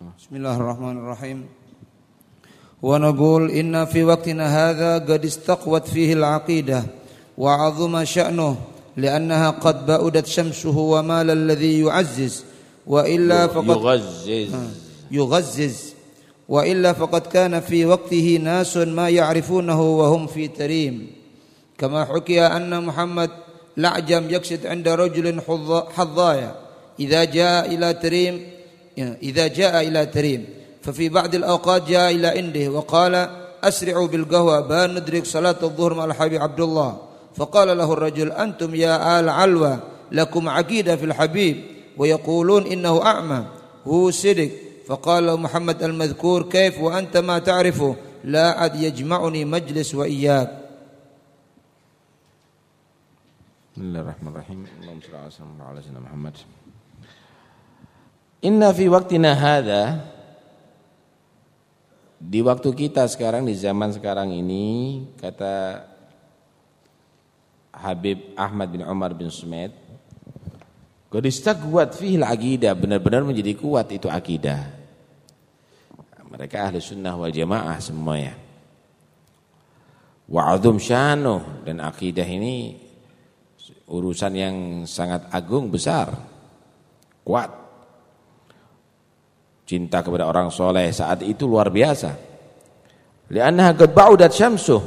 بسم الله الرحمن الرحيم ونقول إن في وقتنا هذا قد استقوت فيه العقيدة وعظم شأنه لأنها قد بأدت شمسه ومال الذي يعزز وإلا فقد يغزز يغزز وإلا فقد كان في وقته ناس ما يعرفونه وهم في تريم كما حكي أن محمد لعجم يقصد عند رجل حظ- حظايا إذا جاء إلى تريم إذا جاء إلى تريم ففي بعض الأوقات جاء إلى عنده وقال أسرعوا بالقهوة بان ندرك صلاة الظهر مع الحبيب عبد الله فقال له الرجل أنتم يا آل علوى لكم عقيدة في الحبيب ويقولون إنه أعمى هو صدق فقال له محمد المذكور كيف وأنت ما تعرفه لا عد يجمعني مجلس وإياك Bismillahirrahmanirrahim. Allahumma shalli ala sayyidina wa ala sayyidina Muhammad. Inna fi waqtina hadza di waktu kita sekarang di zaman sekarang ini kata Habib Ahmad bin Umar bin Sumed Qad istaqwat fihi al-aqidah benar-benar menjadi kuat itu akidah. Mereka ahli sunnah wal jamaah semuanya. Wa azum syanu dan akidah ini urusan yang sangat agung besar kuat cinta kepada orang soleh saat itu luar biasa. Liannaha qad ba'udat syamsuh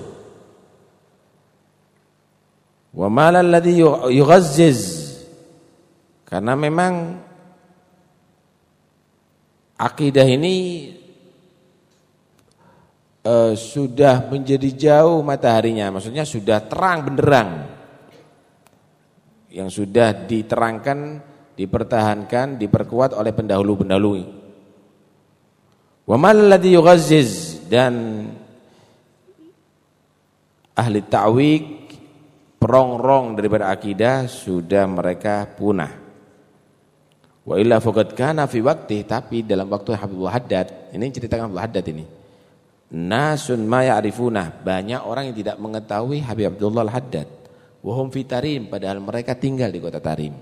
wa malal ladhi yughazziz. Karena memang akidah ini eh, sudah menjadi jauh mataharinya. Maksudnya sudah terang benderang. Yang sudah diterangkan, dipertahankan, diperkuat oleh pendahulu-pendahulu. Wa mal ladzi yughazziz dan ahli ta'wik perong-rong daripada akidah sudah mereka punah. Wa illa faqad kana fi waqti tapi dalam waktu Habibul Haddad, ini ceritakan Habibul Haddad ini. Nasun ma ya'rifuna, banyak orang yang tidak mengetahui Habib Abdullah Al-Haddad. Wahum fitarim padahal mereka tinggal di kota Tarim.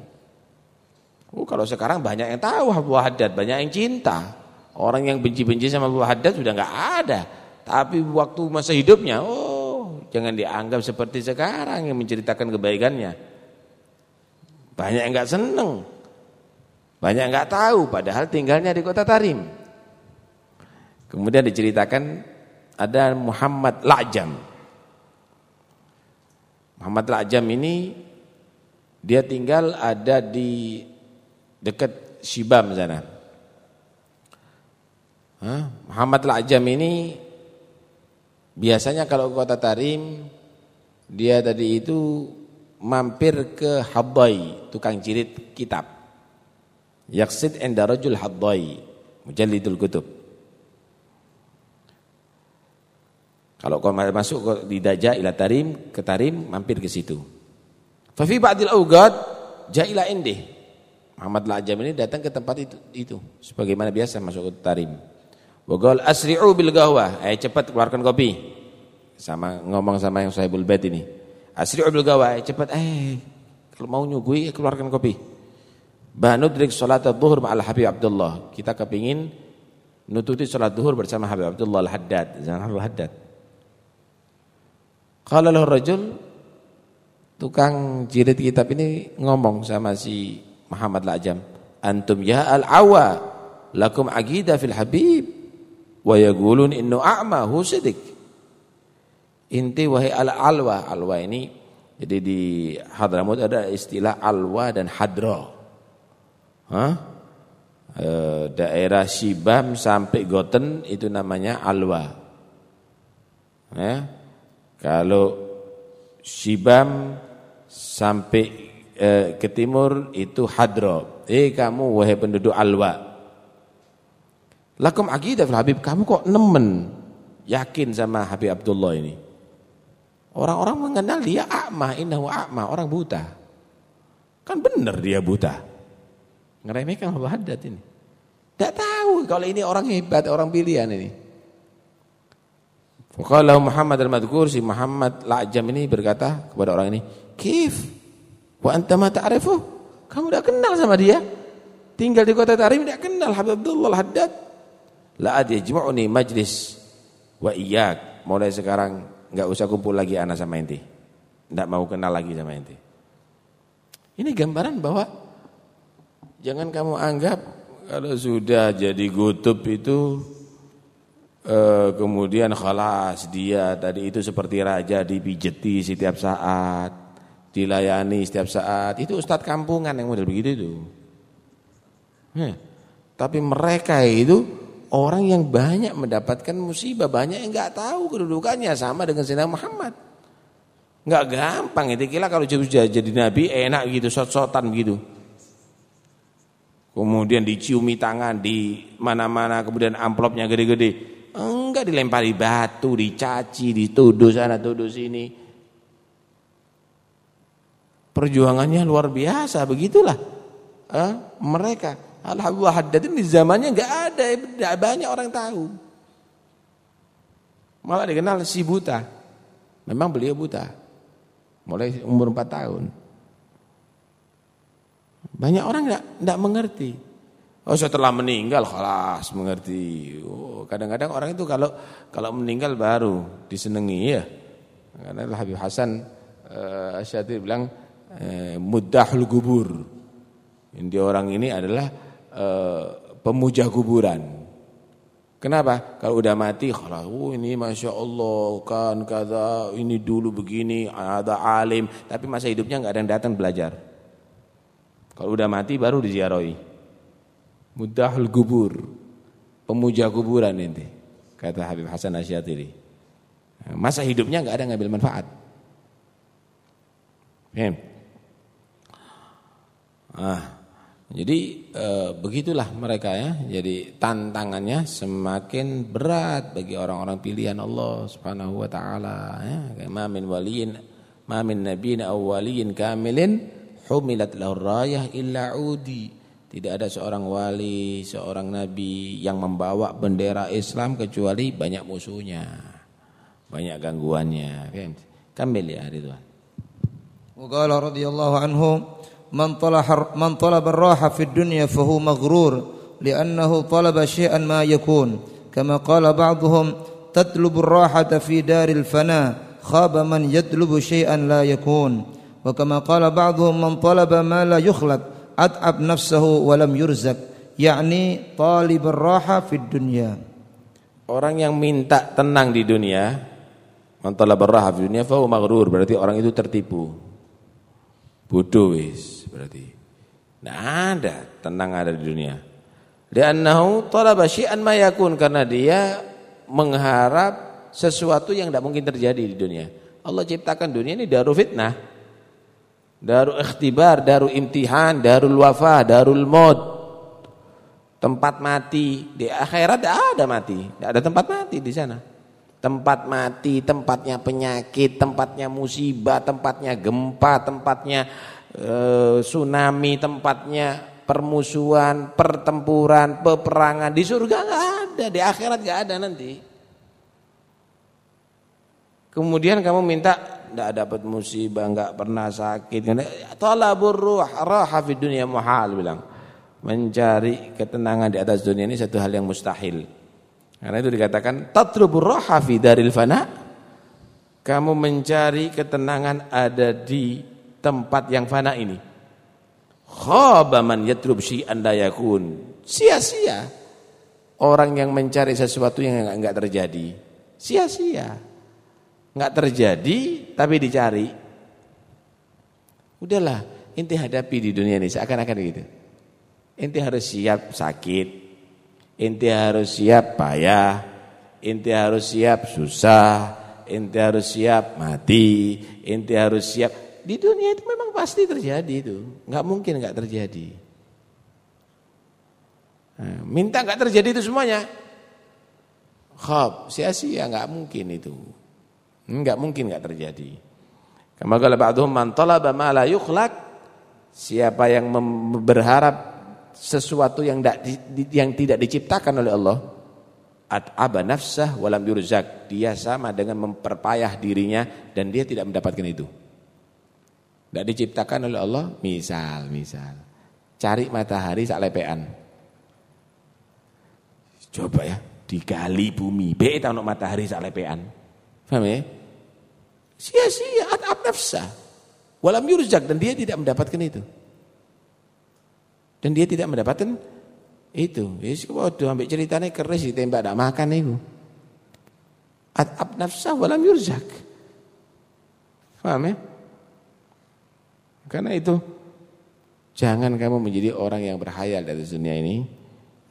Oh, kalau sekarang banyak yang tahu Abu Haddad, banyak yang cinta. Orang yang benci-benci sama Abu Haddad sudah nggak ada. Tapi waktu masa hidupnya, oh, jangan dianggap seperti sekarang yang menceritakan kebaikannya. Banyak yang nggak seneng. Banyak yang nggak tahu padahal tinggalnya di kota Tarim. Kemudian diceritakan ada Muhammad La'jam. Muhammad La'jam ini dia tinggal ada di dekat Shibam sana. Muhammad La'jam ini biasanya kalau ke kota Tarim dia tadi itu mampir ke Haddai, tukang jilid kitab. Yaksid inda rajul Haddai, mujallidul kutub. Kalau kau masuk di Daja ila Tarim, ke Tarim mampir ke situ. Fa fi ba'dil awqat ja'ila indih. Muhammad La'jam ini datang ke tempat itu, itu sebagaimana biasa masuk ke Tarim. Wa qala asri'u bil gahwah, eh cepat keluarkan kopi. Sama ngomong sama yang Sahibul Bait ini. Asri'u bil gahwah, eh cepat eh kalau mau nyugui keluarkan kopi. Banudrik salat adzuhur ma'al Habib Abdullah. Kita kepingin nututi salat zuhur bersama Habib Abdullah Al-Haddad, Zainal Al-Haddad. Kalau lahu rajul tukang jilid kitab ini ngomong sama si Muhammad La'jam, "Antum ya al-awa lakum aqidah fil habib wa yaqulun innu a'ma hu sidik." Inti wahai al-alwa, alwa ini jadi di Hadramut ada istilah alwa dan hadra. Hah? E, daerah Shibam sampai Goten itu namanya alwa. Ya. Kalau Shibam sampai eh, ke timur itu Hadro. Eh kamu wahai penduduk Alwa. Lakum aqidah fil Habib, kamu kok nemen yakin sama Habib Abdullah ini? Orang-orang mengenal dia akma, innahu akma, orang buta. Kan benar dia buta. Ngeremehkan Habib Haddad ini. Tidak tahu kalau ini orang hebat, orang pilihan ini. Faqala Muhammad al-Madhkur si Muhammad La'jam ini berkata kepada orang ini, "Kif? Wa anta ma ta'rifu?" Kamu tidak kenal sama dia? Tinggal di kota Tarim tidak kenal Habib Abdullah Haddad. La yajma'uni majlis wa iyyak. Mulai sekarang enggak usah kumpul lagi anak sama inti. Enggak mau kenal lagi sama inti. Ini gambaran bahwa jangan kamu anggap kalau sudah jadi gutub itu eh, kemudian khalas dia tadi itu seperti raja dipijeti setiap saat, dilayani setiap saat. Itu ustadz kampungan yang model begitu itu. Hmm. Tapi mereka itu orang yang banyak mendapatkan musibah, banyak yang nggak tahu kedudukannya sama dengan Sayyidina Muhammad. Nggak gampang itu kira kalau sudah jadi nabi enak gitu, sot-sotan gitu. Kemudian diciumi tangan di mana-mana, kemudian amplopnya gede-gede. Enggak dilempari batu, dicaci, dituduh sana, tuduh sini. Perjuangannya luar biasa, begitulah. Eh, mereka. Alhamdulillah haddadin di zamannya enggak ada, banyak orang tahu. Malah dikenal si buta. Memang beliau buta. Mulai umur 4 tahun. Banyak orang enggak enggak mengerti. Oh setelah meninggal kelas mengerti. Oh, kadang-kadang orang itu kalau kalau meninggal baru disenangi ya. Karena Habib Hasan uh, Asyati bilang uh, muddahul gubur. Ini orang ini adalah uh, pemuja kuburan. Kenapa? Kalau udah mati, kalau oh ini masya Allah kan kata ini dulu begini ada alim, tapi masa hidupnya nggak ada yang datang belajar. Kalau udah mati baru diziarahi. Mudahul gubur. Pemuja kuburan ini. Kata Habib Hasan Asyatiri. Masa hidupnya enggak ada ngambil manfaat. Ya. Ah, jadi e, begitulah mereka ya. Jadi tantangannya semakin berat bagi orang-orang pilihan Allah Subhanahu wa taala ya. Ma min waliyin ma min nabiyyin aw waliyyin kamilin humilat lahu rayah illa udi. Tidak ada seorang wali, seorang nabi yang membawa bendera Islam kecuali banyak musuhnya. Banyak gangguannya. Kan? Kamil ya Ridwan. Wa qala radhiyallahu anhu man talaha man talaba ar-raha fi dunya fa huwa maghrur li'annahu talaba syai'an ma yakun. Kama qala ba'dhum tatlubu ar-rahata fi daril fana khaba man yatlubu syai'an la yakun. Wa kama qala ba'dhum man talaba ma la yukhlaq at'ab nafsahu wa lam yurzak yakni talib orang yang minta tenang di dunia man talaba ar-raha fi dunya fa berarti orang itu tertipu bodoh wis berarti. Enggak ada tenang ada di dunia. Li'annahu talaba syai'an ma yakun karena dia mengharap sesuatu yang tidak mungkin terjadi di dunia. Allah ciptakan dunia ini daru fitnah. Darul ikhtibar, darul imtihan, darul wafah, darul maut. Tempat mati di akhirat tidak ada mati, tidak ada tempat mati di sana. Tempat mati, tempatnya penyakit, tempatnya musibah, tempatnya gempa, tempatnya e, tsunami, tempatnya permusuhan, pertempuran, peperangan. Di surga nggak ada, di akhirat nggak ada nanti. Kemudian kamu minta tidak dapat musibah, enggak pernah sakit. Talabur ruh raha fid dunia muhal bilang. Mencari ketenangan di atas dunia ini satu hal yang mustahil. Karena itu dikatakan tatlubur raha fi daril fana. Kamu mencari ketenangan ada di tempat yang fana ini. Khaba man yatlub syai'an la yakun. Sia-sia orang yang mencari sesuatu yang enggak terjadi. Sia-sia nggak terjadi tapi dicari. Udahlah, inti hadapi di dunia ini seakan-akan gitu. Inti harus siap sakit, inti harus siap payah, inti harus siap susah, inti harus siap mati, inti harus siap. Di dunia itu memang pasti terjadi itu, nggak mungkin nggak terjadi. Nah, minta nggak terjadi itu semuanya. Khab, sia-sia nggak mungkin itu. Enggak mungkin enggak terjadi. Kama qala ba'dhum man talaba ma la yukhlaq siapa yang berharap sesuatu yang tidak yang tidak diciptakan oleh Allah at'aba nafsah walam yurzak dia sama dengan memperpayah dirinya dan dia tidak mendapatkan itu. Tidak diciptakan oleh Allah, misal, misal. Cari matahari sak lepean. Coba ya, digali bumi, be ta ono matahari sak lepean. Paham ya? Sia-sia atap nafsa. Walam yurzak dan dia tidak mendapatkan itu. Dan dia tidak mendapatkan itu. Wis padha ambek ceritane keris ditembak ndak makan itu. Atap nafsa walam yurzak. Paham ya? Karena itu jangan kamu menjadi orang yang berhayal dari dunia ini.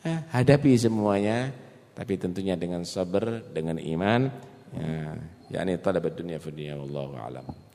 Eh, hadapi semuanya tapi tentunya dengan sabar, dengan iman. Ya, yakni talabat dunia fi dunia a'lam.